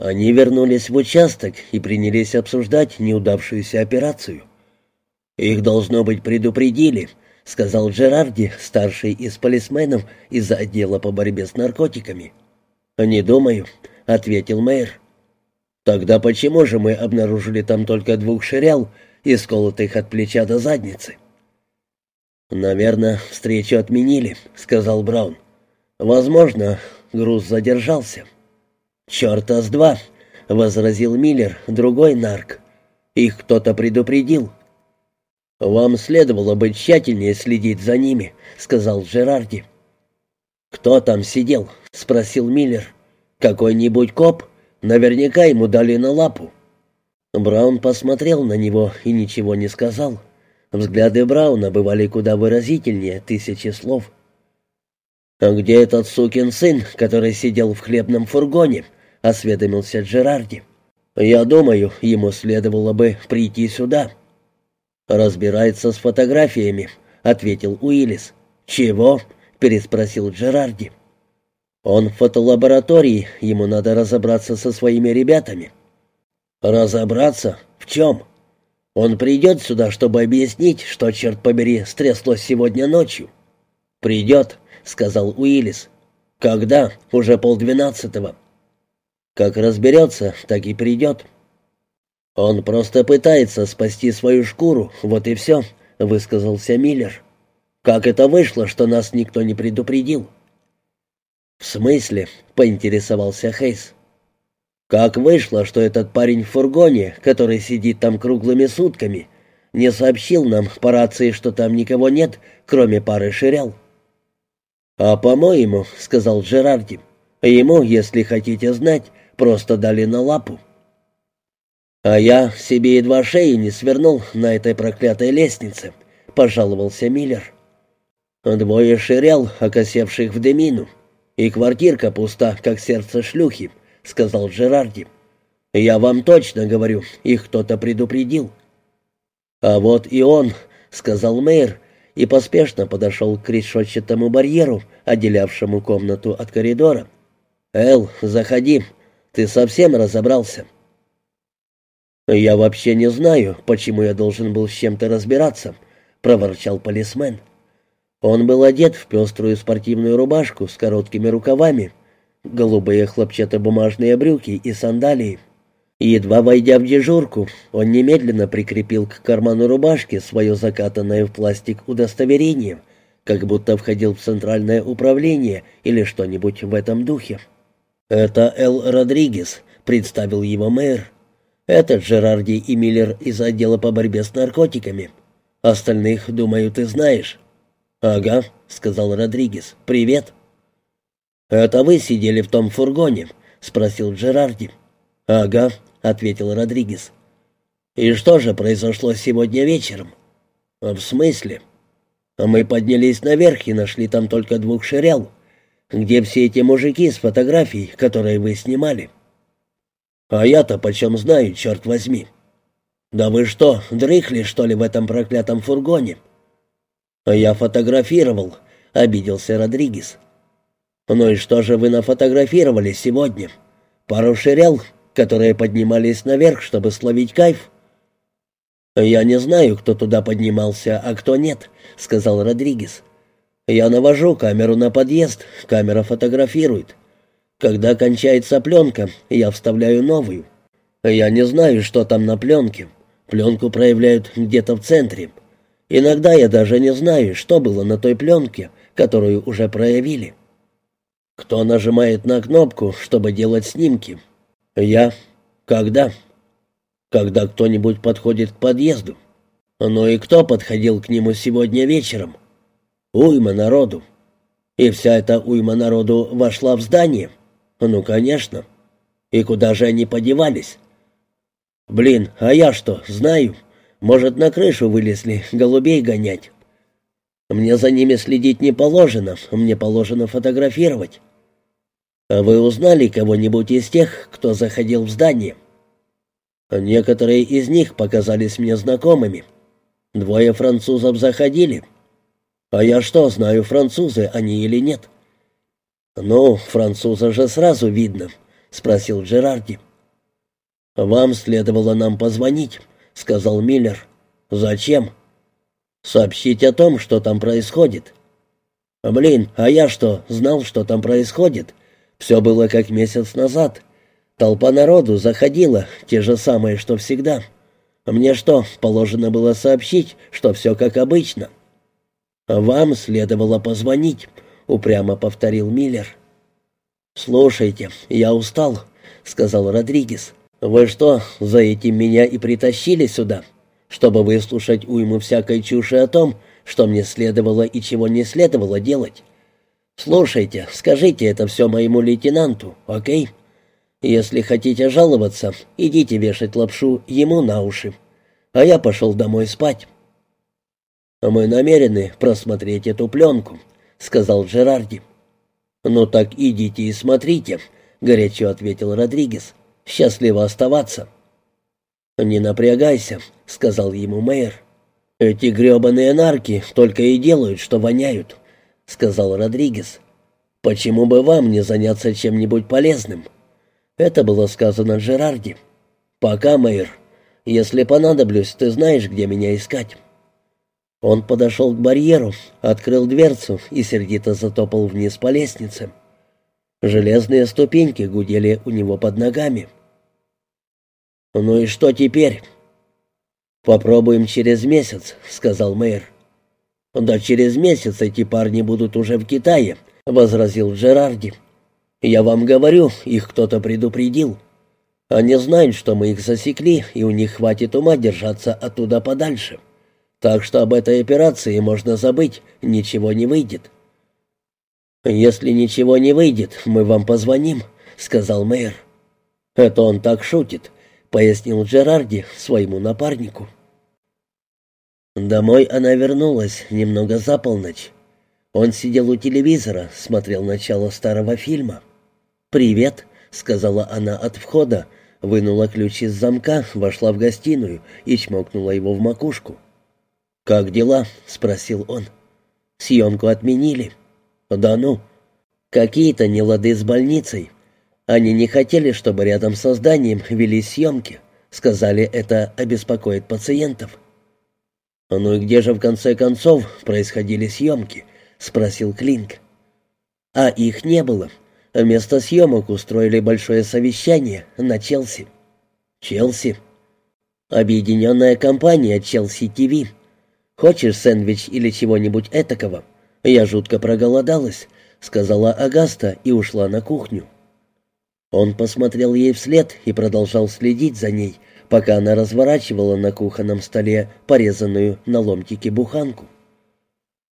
Они вернулись в участок и принялись обсуждать неудавшуюся операцию. «Их, должно быть, предупредили», — сказал Джерарди, старший из полисменов из отдела по борьбе с наркотиками. «Не думаю», — ответил мэр. «Тогда почему же мы обнаружили там только двух ширял, исколотых от плеча до задницы?» «Наверное, встречу отменили», — сказал Браун. «Возможно, груз задержался». «Черта с два!» — возразил Миллер, другой нарк. «Их кто-то предупредил». «Вам следовало бы тщательнее следить за ними», — сказал Джерарди. «Кто там сидел?» — спросил Миллер. «Какой-нибудь коп? Наверняка ему дали на лапу». Браун посмотрел на него и ничего не сказал. Взгляды Брауна бывали куда выразительнее тысячи слов. «А где этот сукин сын, который сидел в хлебном фургоне?» — осведомился Джерарди. «Я думаю, ему следовало бы прийти сюда». «Разбирается с фотографиями», — ответил Уиллис. «Чего?» — переспросил Джерарди. «Он в фотолаборатории, ему надо разобраться со своими ребятами». «Разобраться? В чем?» «Он придет сюда, чтобы объяснить, что, черт побери, стряслось сегодня ночью». «Придет», — сказал Уиллис. «Когда? Уже полдвенадцатого». Как разберется, так и придет. Он просто пытается спасти свою шкуру, вот и все, высказался Миллер. Как это вышло, что нас никто не предупредил? В смысле? поинтересовался Хейс. Как вышло, что этот парень в фургоне, который сидит там круглыми сутками, не сообщил нам по рации, что там никого нет, кроме пары ширял? «А, по-моему, — сказал Джерарди, — ему, если хотите знать, просто дали на лапу. А я себе едва шею не свернул на этой проклятой лестнице, пожаловался Миллер. Двое ширял, окосевших в демину, и квартирка пуста, как сердце шлюхи, сказал Джерарди. Я вам точно говорю, их кто-то предупредил. А вот и он, сказал мэр, и поспешно подошел к решетчатому барьеру, отделявшему комнату от коридора. «Эл, заходи», ты совсем разобрался?» «Я вообще не знаю, почему я должен был с чем-то разбираться», — проворчал полисмен. Он был одет в пеструю спортивную рубашку с короткими рукавами, голубые хлопчатобумажные брюки и сандалии. Едва войдя в дежурку, он немедленно прикрепил к карману рубашки свое закатанное в пластик удостоверение, как будто входил в центральное управление или что-нибудь в этом духе. «Это Эл Родригес», — представил его мэр. «Это Джерарди и Миллер из отдела по борьбе с наркотиками. Остальных, думаю, ты знаешь». «Ага», — сказал Родригес. «Привет». «Это вы сидели в том фургоне?» — спросил Джерарди. «Ага», — ответил Родригес. «И что же произошло сегодня вечером?» «В смысле?» «Мы поднялись наверх и нашли там только двух ширял. Где все эти мужики с фотографией, которые вы снимали?» «А я-то почем знаю, черт возьми?» «Да вы что, дрыхли, что ли, в этом проклятом фургоне?» «А я фотографировал», — обиделся Родригес. «Ну и что же вы нафотографировали сегодня? Пару ширял, которые поднимались наверх, чтобы словить кайф?» «Я не знаю, кто туда поднимался, а кто нет», — сказал Родригес. Я навожу камеру на подъезд, камера фотографирует. Когда кончается пленка, я вставляю новую. Я не знаю, что там на пленке. Пленку проявляют где-то в центре. Иногда я даже не знаю, что было на той пленке, которую уже проявили. Кто нажимает на кнопку, чтобы делать снимки? Я. Когда? Когда кто-нибудь подходит к подъезду. Ну и кто подходил к нему сегодня вечером? Уйма народу. И вся эта уйма народу вошла в здание? Ну, конечно. И куда же они подевались? Блин, а я что, знаю? Может, на крышу вылезли голубей гонять? Мне за ними следить не положено, мне положено фотографировать. А вы узнали кого-нибудь из тех, кто заходил в здание? Некоторые из них показались мне знакомыми. Двое французов заходили, «А я что, знаю, французы они или нет?» «Ну, француза же сразу видно», — спросил Джерарди. «Вам следовало нам позвонить», — сказал Миллер. «Зачем?» «Сообщить о том, что там происходит». «Блин, а я что, знал, что там происходит?» Все было как месяц назад. Толпа народу заходила, те же самые, что всегда. Мне что, положено было сообщить, что все как обычно?» «Вам следовало позвонить», — упрямо повторил Миллер. «Слушайте, я устал», — сказал Родригес. «Вы что, за этим меня и притащили сюда, чтобы выслушать уйму всякой чуши о том, что мне следовало и чего не следовало делать? Слушайте, скажите это все моему лейтенанту, окей? Если хотите жаловаться, идите вешать лапшу ему на уши, а я пошел домой спать». «Мы намерены просмотреть эту пленку», — сказал Джерарди. «Ну так идите и смотрите», — горячо ответил Родригес. Счастливо оставаться». «Не напрягайся», — сказал ему мэр. «Эти грёбаные нарки только и делают, что воняют», — сказал Родригес. «Почему бы вам не заняться чем-нибудь полезным?» Это было сказано Джерарди. «Пока, мэр. Если понадоблюсь, ты знаешь, где меня искать». Он подошел к барьеру, открыл дверцу и сердито затопал вниз по лестнице. Железные ступеньки гудели у него под ногами. «Ну и что теперь?» «Попробуем через месяц», — сказал мэр. «Да через месяц эти парни будут уже в Китае», — возразил Джерарди. «Я вам говорю, их кто-то предупредил. Они знают, что мы их засекли, и у них хватит ума держаться оттуда подальше. Так что об этой операции можно забыть, ничего не выйдет». «Если ничего не выйдет, мы вам позвоним», — сказал мэр. «Это он так шутит», — пояснил Джерарди своему напарнику. Домой она вернулась немного за полночь. Он сидел у телевизора, смотрел начало старого фильма. «Привет», — сказала она от входа, вынула ключ из замка, вошла в гостиную и чмокнула его в макушку. «Как дела?» — спросил он. «Съемку отменили». «Да ну». «Какие-то нелады с больницей. Они не хотели, чтобы рядом с зданием велись съемки. Сказали, это обеспокоит пациентов. «Ну и где же в конце концов происходили съемки?» — спросил Клинк. «А их не было. Вместо съемок устроили большое совещание на Челси». «Челси?» «Объединенная компания Челси ТВ. Хочешь сэндвич или чего-нибудь этакого? Я жутко проголодалась», — сказала Агаста и ушла на кухню. Он посмотрел ей вслед и продолжал следить за ней, пока она разворачивала на кухонном столе порезанную на ломтики буханку.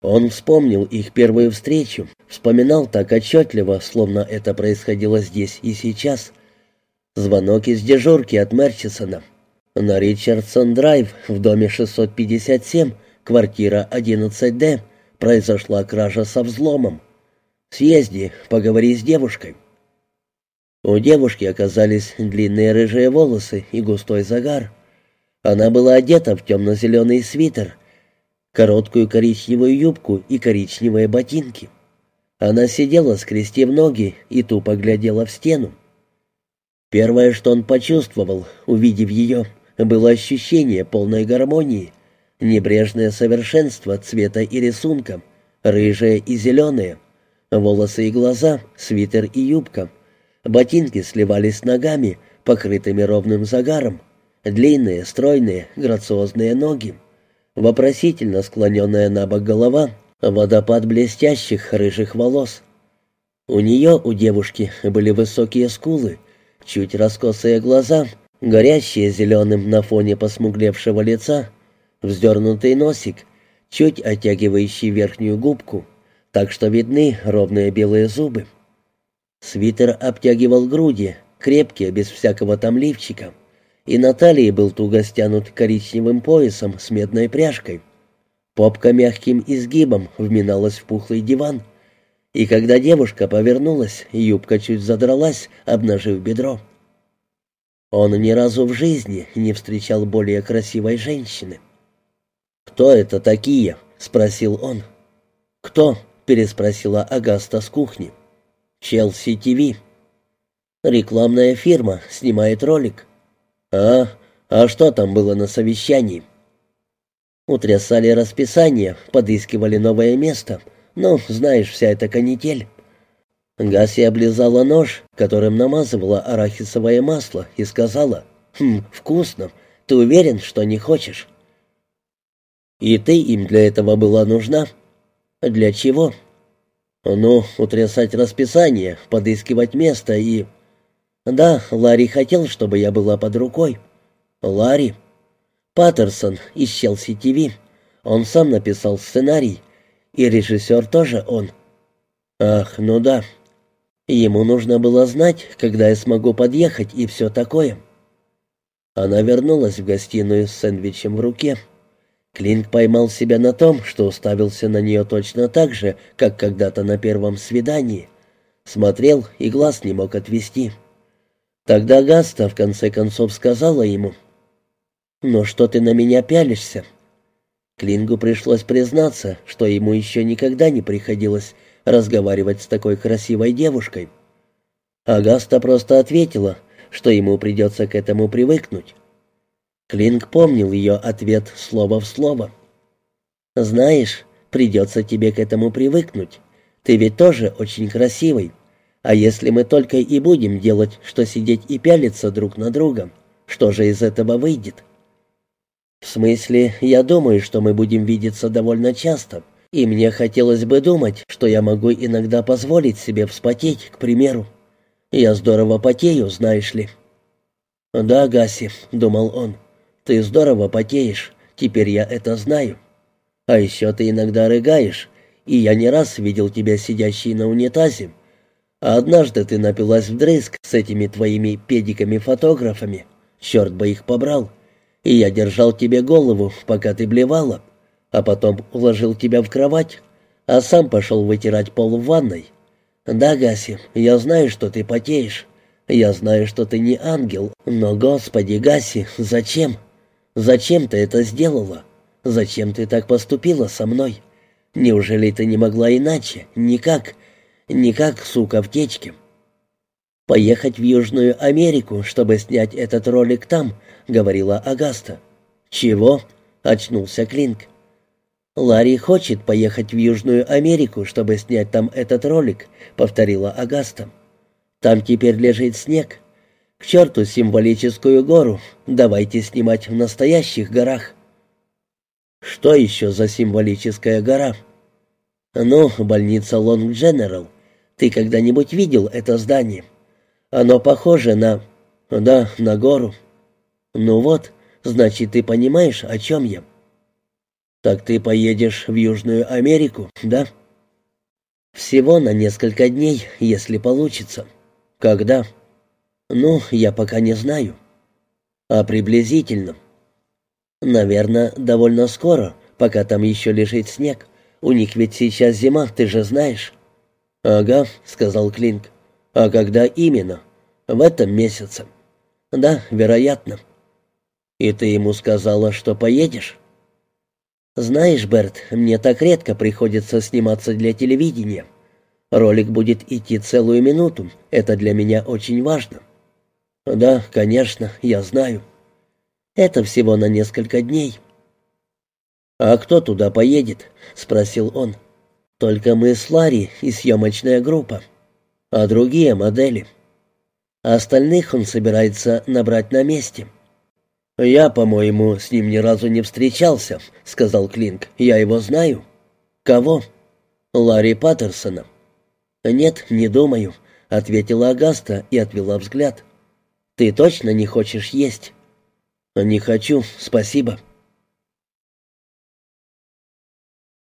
Он вспомнил их первую встречу, вспоминал так отчетливо, словно это происходило здесь и сейчас. Звонок из дежурки от Мерчисона. На Ричардсон-драйв в доме 657, квартира 11D, произошла кража со взломом. Съезди, поговори с девушкой. У девушки оказались длинные рыжие волосы и густой загар. Она была одета в темно-зеленый свитер, короткую коричневую юбку и коричневые ботинки. Она сидела, скрестив ноги, и тупо глядела в стену. Первое, что он почувствовал, увидев ее, было ощущение полной гармонии, небрежное совершенство цвета и рисунка, рыжие и зеленые, волосы и глаза, свитер и юбка — Ботинки сливались с ногами, покрытыми ровным загаром. Длинные, стройные, грациозные ноги. Вопросительно склоненная на бок голова, водопад блестящих рыжих волос. У нее, у девушки, были высокие скулы, чуть раскосые глаза, горящие зеленым на фоне посмуглевшего лица, вздернутый носик, чуть оттягивающий верхнюю губку, так что видны ровные белые зубы. Свитер обтягивал груди, крепкие, без всякого там лифчика, и на талии был туго стянут коричневым поясом с медной пряжкой. Попка мягким изгибом вминалась в пухлый диван, и когда девушка повернулась, юбка чуть задралась, обнажив бедро. Он ни разу в жизни не встречал более красивой женщины. «Кто это такие?» — спросил он. «Кто?» — переспросила Агаста с кухни. Челси ТВ. Рекламная фирма снимает ролик. «А, а что там было на совещании?» Утрясали расписание, подыскивали новое место. Ну, знаешь, вся эта канитель. Гаси облизала нож, которым намазывала арахисовое масло, и сказала, «Хм, вкусно. Ты уверен, что не хочешь?» «И ты им для этого была нужна?» «Для чего?» «Ну, утрясать расписание, подыскивать место и...» «Да, Ларри хотел, чтобы я была под рукой». «Ларри?» «Паттерсон из Челси ТВ. Он сам написал сценарий. И режиссер тоже он». «Ах, ну да. Ему нужно было знать, когда я смогу подъехать и все такое». Она вернулась в гостиную с сэндвичем в руке. Клинк поймал себя на том, что уставился на нее точно так же, как когда-то на первом свидании. Смотрел и глаз не мог отвести. Тогда Гаста в конце концов сказала ему, «Ну что ты на меня пялишься?» Клингу пришлось признаться, что ему еще никогда не приходилось разговаривать с такой красивой девушкой. Агаста просто ответила, что ему придется к этому привыкнуть. Клинк помнил ее ответ слово в слово. «Знаешь, придется тебе к этому привыкнуть. Ты ведь тоже очень красивый. А если мы только и будем делать, что сидеть и пялиться друг на друга, что же из этого выйдет?» «В смысле, я думаю, что мы будем видеться довольно часто, и мне хотелось бы думать, что я могу иногда позволить себе вспотеть, к примеру. Я здорово потею, знаешь ли». «Да, Гаси», — думал он, — ты здорово потеешь, теперь я это знаю. А еще ты иногда рыгаешь, и я не раз видел тебя сидящей на унитазе. А однажды ты напилась вдрызг с этими твоими педиками-фотографами. Черт бы их побрал. И я держал тебе голову, пока ты блевала, а потом уложил тебя в кровать, а сам пошел вытирать пол в ванной. Да, Гаси, я знаю, что ты потеешь. Я знаю, что ты не ангел, но, господи, Гаси, зачем?» Зачем ты это сделала? Зачем ты так поступила со мной? Неужели ты не могла иначе? Никак. Никак, сука, в течке. «Поехать в Южную Америку, чтобы снять этот ролик там», — говорила Агаста. «Чего?» — очнулся Клинк. «Ларри хочет поехать в Южную Америку, чтобы снять там этот ролик», — повторила Агаста. «Там теперь лежит снег. К черту символическую гору. Давайте снимать в настоящих горах. Что еще за символическая гора? Ну, больница Лонг Дженерал. Ты когда-нибудь видел это здание? Оно похоже на... Да, на гору. Ну вот, значит, ты понимаешь, о чем я? Так ты поедешь в Южную Америку, да? Всего на несколько дней, если получится. Когда? «Ну, я пока не знаю». «А приблизительно?» «Наверное, довольно скоро, пока там еще лежит снег. У них ведь сейчас зима, ты же знаешь». «Ага», — сказал Клинк. «А когда именно?» «В этом месяце». «Да, вероятно». «И ты ему сказала, что поедешь?» «Знаешь, Берт, мне так редко приходится сниматься для телевидения. Ролик будет идти целую минуту, это для меня очень важно». «Да, конечно, я знаю. Это всего на несколько дней». «А кто туда поедет?» — спросил он. «Только мы с Ларри и съемочная группа. А другие модели. остальных он собирается набрать на месте». «Я, по-моему, с ним ни разу не встречался», — сказал Клинк. «Я его знаю». «Кого?» «Ларри Паттерсона». «Нет, не думаю», — ответила Агаста и отвела взгляд. «Ты точно не хочешь есть?» «Не хочу, спасибо».